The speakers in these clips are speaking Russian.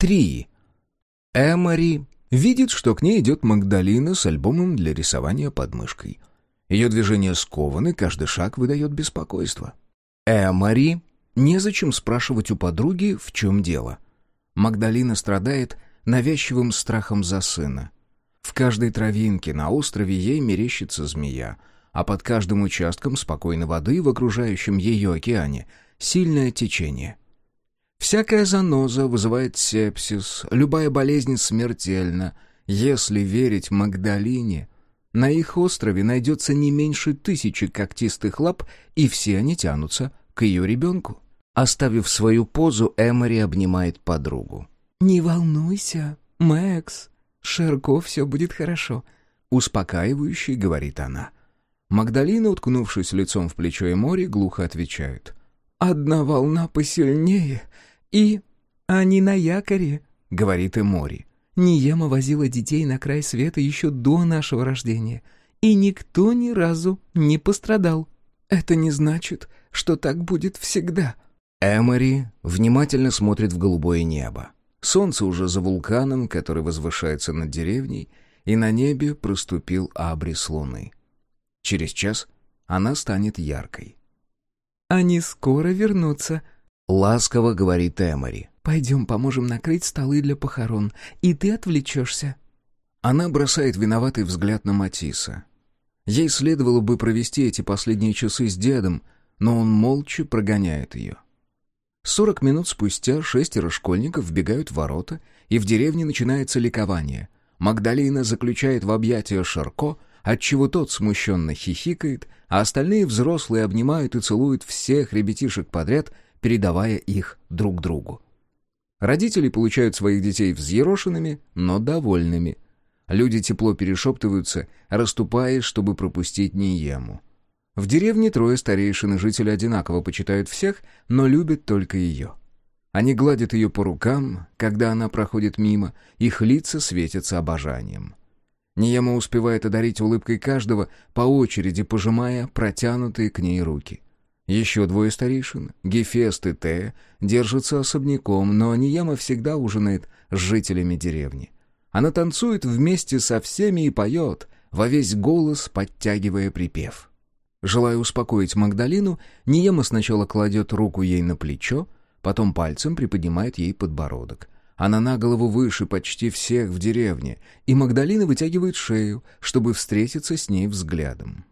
Три. Эмори видит, что к ней идет Магдалина с альбомом для рисования под мышкой. Ее движения скованы, каждый шаг выдает беспокойство. Эмори незачем спрашивать у подруги, в чем дело. Магдалина страдает навязчивым страхом за сына. В каждой травинке на острове ей мерещится змея, а под каждым участком спокойной воды в окружающем ее океане сильное течение. Всякая заноза вызывает сепсис, любая болезнь смертельна. Если верить Магдалине, на их острове найдется не меньше тысячи когтистых лап, и все они тянутся к ее ребенку. Оставив свою позу, Эмори обнимает подругу. «Не волнуйся, Мэкс, Шерко, все будет хорошо», — успокаивающе говорит она. Магдалина, уткнувшись лицом в плечо Эмори, глухо отвечает. «Одна волна посильнее, и они на якоре», — говорит Эмори. «Ниема возила детей на край света еще до нашего рождения, и никто ни разу не пострадал. Это не значит, что так будет всегда». Эмори внимательно смотрит в голубое небо. Солнце уже за вулканом, который возвышается над деревней, и на небе проступил абрис луны. Через час она станет яркой. «Они скоро вернутся», — ласково говорит Эмори. «Пойдем поможем накрыть столы для похорон, и ты отвлечешься». Она бросает виноватый взгляд на Матисса. Ей следовало бы провести эти последние часы с дедом, но он молча прогоняет ее. Сорок минут спустя шестеро школьников вбегают в ворота, и в деревне начинается ликование. Магдалина заключает в объятия Шарко, отчего тот смущенно хихикает, а остальные взрослые обнимают и целуют всех ребятишек подряд, передавая их друг другу. Родители получают своих детей взъерошенными, но довольными. Люди тепло перешептываются, расступаясь, чтобы пропустить Ниему. В деревне трое старейшин и жители одинаково почитают всех, но любят только ее. Они гладят ее по рукам, когда она проходит мимо, их лица светятся обожанием. Ниема успевает одарить улыбкой каждого, по очереди пожимая протянутые к ней руки. Еще двое старейшин, Гефест и Тея, держатся особняком, но Ниема всегда ужинает с жителями деревни. Она танцует вместе со всеми и поет, во весь голос подтягивая припев. Желая успокоить Магдалину, Ниема сначала кладет руку ей на плечо, потом пальцем приподнимает ей подбородок. Она на голову выше почти всех в деревне, и Магдалина вытягивает шею, чтобы встретиться с ней взглядом.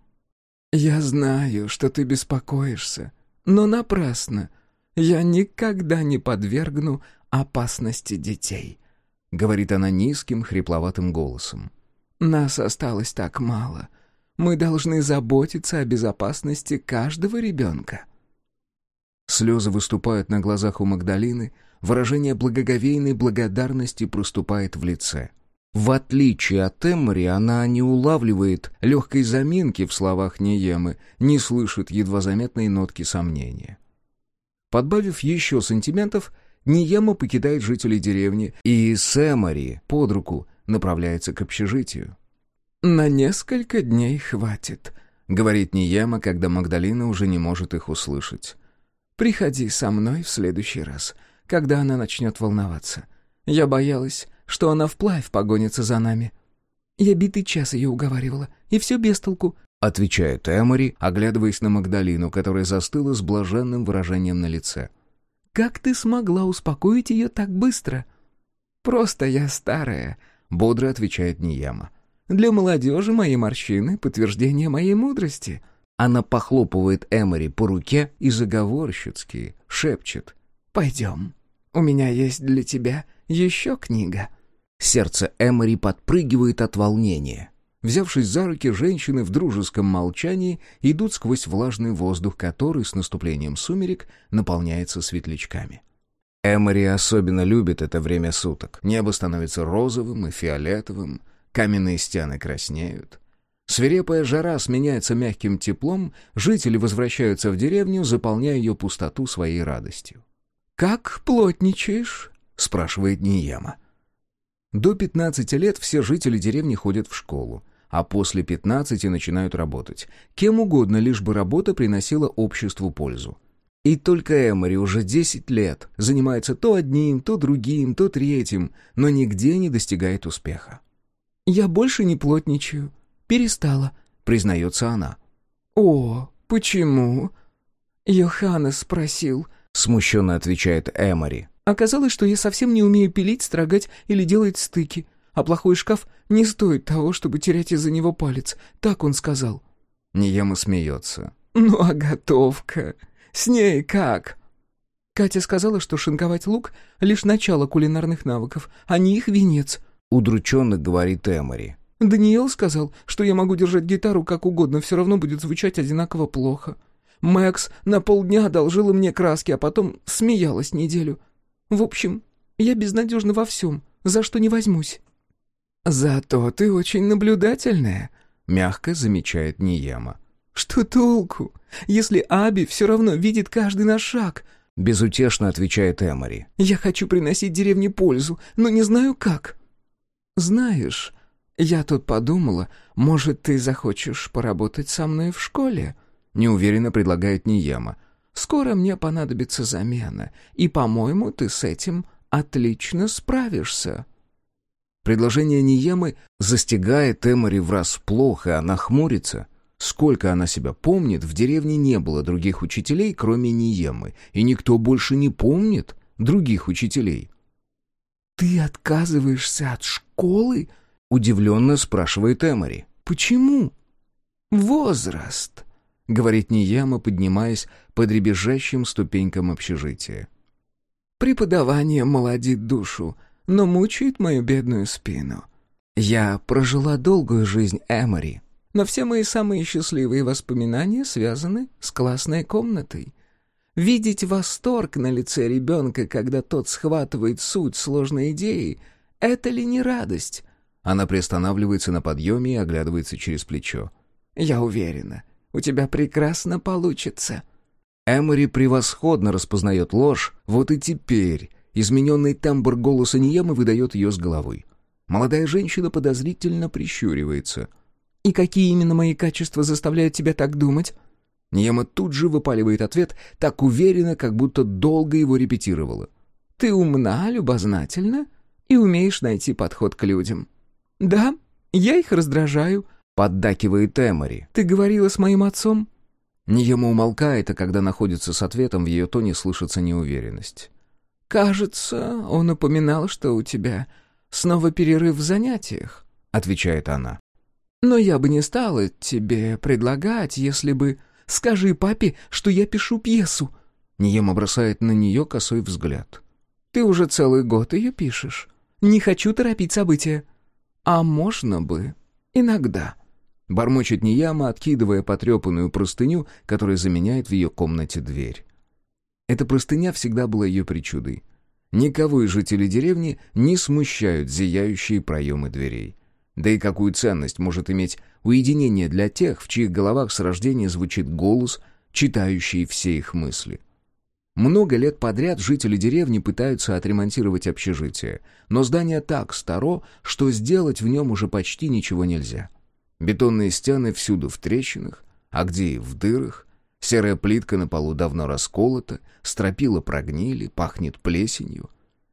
«Я знаю, что ты беспокоишься, но напрасно. Я никогда не подвергну опасности детей», — говорит она низким, хрипловатым голосом. «Нас осталось так мало. Мы должны заботиться о безопасности каждого ребенка». Слезы выступают на глазах у Магдалины, выражение благоговейной благодарности проступает в лице. В отличие от Эмори, она не улавливает легкой заминки в словах Ниемы, не слышит едва заметной нотки сомнения. Подбавив еще сантиментов, Ниема покидает жителей деревни и с Эмори под руку направляется к общежитию. «На несколько дней хватит», — говорит Ниема, когда Магдалина уже не может их услышать. «Приходи со мной в следующий раз, когда она начнет волноваться. Я боялась, что она вплавь погонится за нами. Я битый час ее уговаривала, и все без толку», — отвечает Эмори, оглядываясь на Магдалину, которая застыла с блаженным выражением на лице. «Как ты смогла успокоить ее так быстро?» «Просто я старая», — бодро отвечает Нияма. Для молодежи мои морщины — подтверждение моей мудрости». Она похлопывает Эмори по руке и заговорщицки шепчет. «Пойдем. У меня есть для тебя еще книга». Сердце Эмори подпрыгивает от волнения. Взявшись за руки, женщины в дружеском молчании идут сквозь влажный воздух, который с наступлением сумерек наполняется светлячками. Эмори особенно любит это время суток. Небо становится розовым и фиолетовым, Каменные стены краснеют. Свирепая жара сменяется мягким теплом, жители возвращаются в деревню, заполняя ее пустоту своей радостью. «Как плотничаешь?» — спрашивает Нияма. До 15 лет все жители деревни ходят в школу, а после 15 начинают работать. Кем угодно, лишь бы работа приносила обществу пользу. И только Эмори уже десять лет занимается то одним, то другим, то третьим, но нигде не достигает успеха. «Я больше не плотничаю. Перестала», — признается она. «О, почему?» «Йоханнес спросил», — смущенно отвечает Эмори. «Оказалось, что я совсем не умею пилить, строгать или делать стыки, а плохой шкаф не стоит того, чтобы терять из-за него палец. Так он сказал». Нияма смеется. «Ну а готовка? С ней как?» Катя сказала, что шинковать лук — лишь начало кулинарных навыков, а не их венец. Удрученно говорит Эмори. Даниэл сказал, что я могу держать гитару как угодно, все равно будет звучать одинаково плохо. Мэкс на полдня одолжила мне краски, а потом смеялась неделю. В общем, я безнадежна во всем, за что не возьмусь». «Зато ты очень наблюдательная», — мягко замечает Нияма. «Что толку, если Аби все равно видит каждый наш шаг?» — безутешно отвечает Эмори. «Я хочу приносить деревне пользу, но не знаю как». «Знаешь, я тут подумала, может, ты захочешь поработать со мной в школе?» неуверенно предлагает Нияма. «Скоро мне понадобится замена, и, по-моему, ты с этим отлично справишься». Предложение Ниемы застигает Эмори врасплох, и она хмурится. Сколько она себя помнит, в деревне не было других учителей, кроме Ниемы, и никто больше не помнит других учителей. «Ты отказываешься от школы?» — удивленно спрашивает Эмори. «Почему?» «Возраст», — говорит Нияма, поднимаясь по дребезжащим ступенькам общежития. «Преподавание молодит душу, но мучает мою бедную спину. Я прожила долгую жизнь Эмори, но все мои самые счастливые воспоминания связаны с классной комнатой. Видеть восторг на лице ребенка, когда тот схватывает суть сложной идеи, это ли не радость?» Она приостанавливается на подъеме и оглядывается через плечо. «Я уверена, у тебя прекрасно получится». Эмори превосходно распознает ложь, вот и теперь измененный тембр голоса Ниемы выдает ее с головой. Молодая женщина подозрительно прищуривается. «И какие именно мои качества заставляют тебя так думать?» Ниема тут же выпаливает ответ, так уверенно, как будто долго его репетировала. «Ты умна, любознательна и умеешь найти подход к людям». «Да, я их раздражаю», поддакивает Эмори. «Ты говорила с моим отцом?» Ниема умолкает, а когда находится с ответом, в ее тоне слышится неуверенность. «Кажется, он упоминал, что у тебя снова перерыв в занятиях», — отвечает она. «Но я бы не стала тебе предлагать, если бы... Скажи папе, что я пишу пьесу». Ниема бросает на нее косой взгляд. «Ты уже целый год ее пишешь. Не хочу торопить события». «А можно бы иногда». Бормочет Нияма, откидывая потрепанную простыню, которая заменяет в ее комнате дверь. Эта простыня всегда была ее причудой. Никого из жителей деревни не смущают зияющие проемы дверей. Да и какую ценность может иметь уединение для тех, в чьих головах с рождения звучит голос, читающий все их мысли. Много лет подряд жители деревни пытаются отремонтировать общежитие, но здание так старо, что сделать в нем уже почти ничего нельзя. Бетонные стены всюду в трещинах, а где и в дырах. Серая плитка на полу давно расколота, стропила прогнили, пахнет плесенью.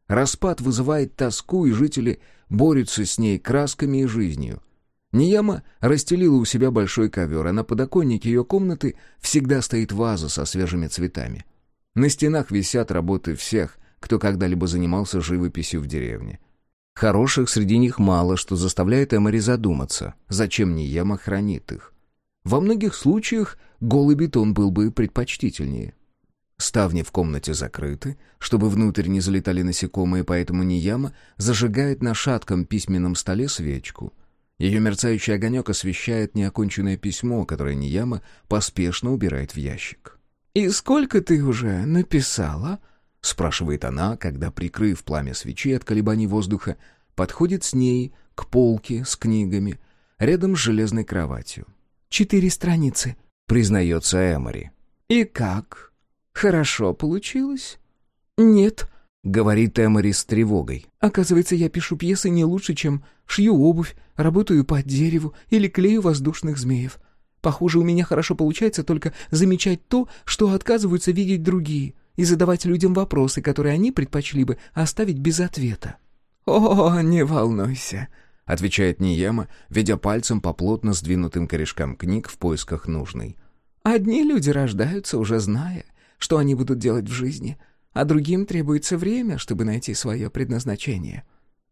Распад вызывает тоску, и жители борются с ней красками и жизнью. Нияма расстелила у себя большой ковер, а на подоконнике ее комнаты всегда стоит ваза со свежими цветами. На стенах висят работы всех, кто когда-либо занимался живописью в деревне. Хороших среди них мало, что заставляет Эмори задуматься, зачем Нияма хранит их. Во многих случаях голый бетон был бы предпочтительнее. Ставни в комнате закрыты, чтобы внутрь не залетали насекомые, поэтому Нияма зажигает на шатком письменном столе свечку. Ее мерцающий огонек освещает неоконченное письмо, которое Нияма поспешно убирает в ящик. «И сколько ты уже написала?» — спрашивает она, когда, прикрыв пламя свечи от колебаний воздуха, подходит с ней к полке с книгами, рядом с железной кроватью. «Четыре страницы», — признается Эмори. «И как? Хорошо получилось?» «Нет», — говорит Эмори с тревогой. «Оказывается, я пишу пьесы не лучше, чем шью обувь, работаю под дереву или клею воздушных змеев. Похоже, у меня хорошо получается только замечать то, что отказываются видеть другие, и задавать людям вопросы, которые они предпочли бы оставить без ответа». «О, не волнуйся», — отвечает Ниема, ведя пальцем по плотно сдвинутым корешкам книг в поисках нужной. «Одни люди рождаются, уже зная, что они будут делать в жизни, а другим требуется время, чтобы найти свое предназначение.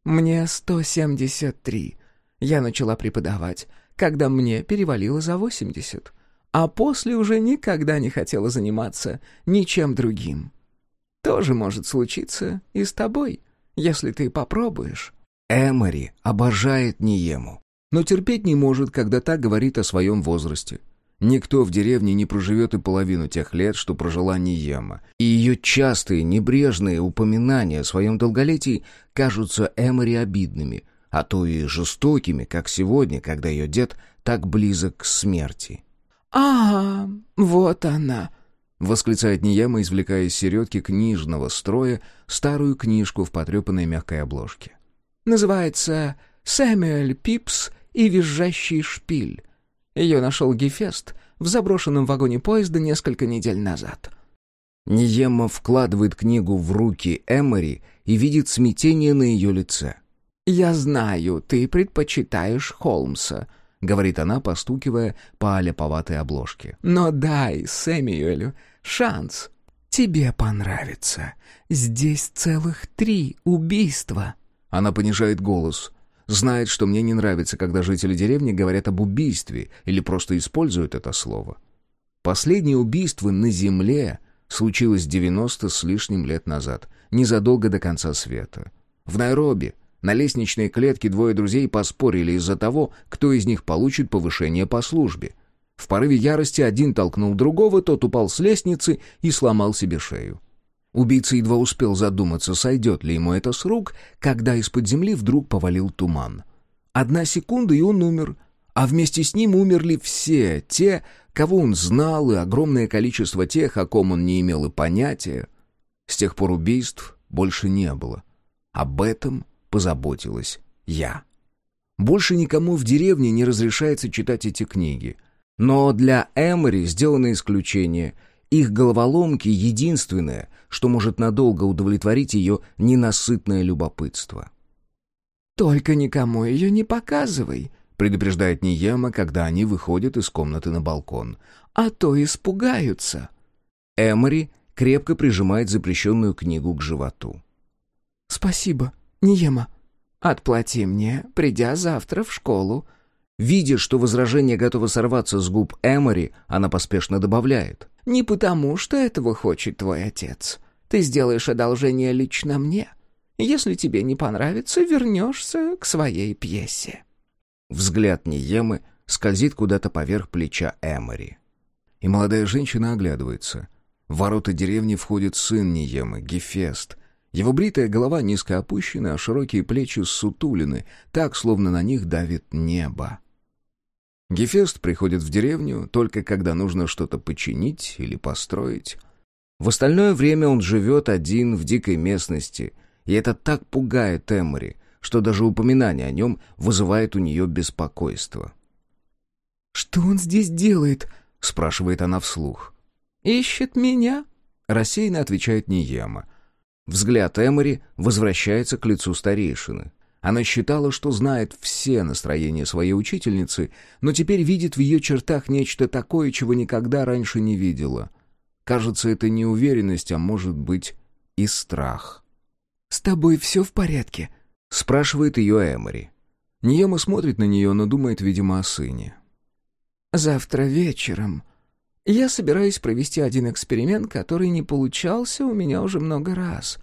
Мне 173. Я начала преподавать, когда мне перевалило за 80, а после уже никогда не хотела заниматься ничем другим. Тоже может случиться и с тобой, если ты попробуешь». Эмори обожает Ниему, но терпеть не может, когда так говорит о своем возрасте. Никто в деревне не проживет и половину тех лет, что прожила Ниема, и ее частые небрежные упоминания о своем долголетии кажутся Эмори обидными, а то и жестокими, как сегодня, когда ее дед так близок к смерти. «А, вот она!» — восклицает Ниема, извлекая из середки книжного строя старую книжку в потрепанной мягкой обложке. «Называется «Сэмюэль Пипс и визжащий шпиль». Ее нашел Гефест в заброшенном вагоне поезда несколько недель назад». Ниема вкладывает книгу в руки Эмори и видит смятение на ее лице. «Я знаю, ты предпочитаешь Холмса», — говорит она, постукивая по аляповатой обложке. «Но дай Сэмюэлю шанс. Тебе понравится. Здесь целых три убийства». Она понижает голос. Знает, что мне не нравится, когда жители деревни говорят об убийстве или просто используют это слово. Последнее убийство на земле случилось 90 с лишним лет назад, незадолго до конца света. В Найроби на лестничной клетке двое друзей поспорили из-за того, кто из них получит повышение по службе. В порыве ярости один толкнул другого, тот упал с лестницы и сломал себе шею. Убийца едва успел задуматься, сойдет ли ему это с рук, когда из-под земли вдруг повалил туман. Одна секунда, и он умер, а вместе с ним умерли все те, кого он знал, и огромное количество тех, о ком он не имел и понятия. С тех пор убийств больше не было. Об этом позаботилась я. Больше никому в деревне не разрешается читать эти книги. Но для Эмори сделано исключение. Их головоломки — единственное, что может надолго удовлетворить ее ненасытное любопытство. «Только никому ее не показывай», — предупреждает Нияма, когда они выходят из комнаты на балкон. «А то испугаются». Эмори крепко прижимает запрещенную книгу к животу. «Спасибо», «Ниема, отплати мне, придя завтра в школу». Видя, что возражение готово сорваться с губ Эмори, она поспешно добавляет. «Не потому, что этого хочет твой отец. Ты сделаешь одолжение лично мне. Если тебе не понравится, вернешься к своей пьесе». Взгляд Ниемы скользит куда-то поверх плеча Эмори. И молодая женщина оглядывается. В ворота деревни входит сын Ниемы, Гефест, его бритая голова низко опущена, а широкие плечи сутулины, так, словно на них давит небо. Гефест приходит в деревню только когда нужно что-то починить или построить. В остальное время он живет один в дикой местности, и это так пугает Эмори, что даже упоминание о нем вызывает у нее беспокойство. «Что он здесь делает?» — спрашивает она вслух. «Ищет меня?» — рассеянно отвечает Ниема. Взгляд Эмори возвращается к лицу старейшины. Она считала, что знает все настроения своей учительницы, но теперь видит в ее чертах нечто такое, чего никогда раньше не видела. Кажется, это не уверенность, а может быть и страх. «С тобой все в порядке?» — спрашивает ее Эмори. Ниема смотрит на нее, но думает, видимо, о сыне. «Завтра вечером я собираюсь провести один эксперимент, который не получался у меня уже много раз.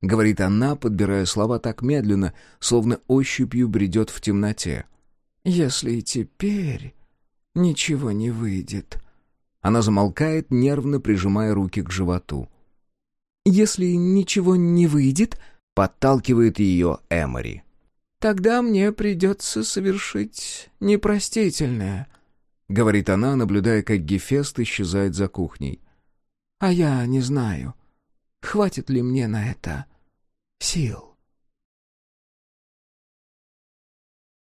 Говорит она, подбирая слова так медленно, словно ощупью бредет в темноте. Если и теперь ничего не выйдет. Она замолкает, нервно прижимая руки к животу. Если ничего не выйдет, подталкивает ее Эмори. Тогда мне придется совершить непростительное —— говорит она, наблюдая, как Гефест исчезает за кухней. «А я не знаю, хватит ли мне на это сил».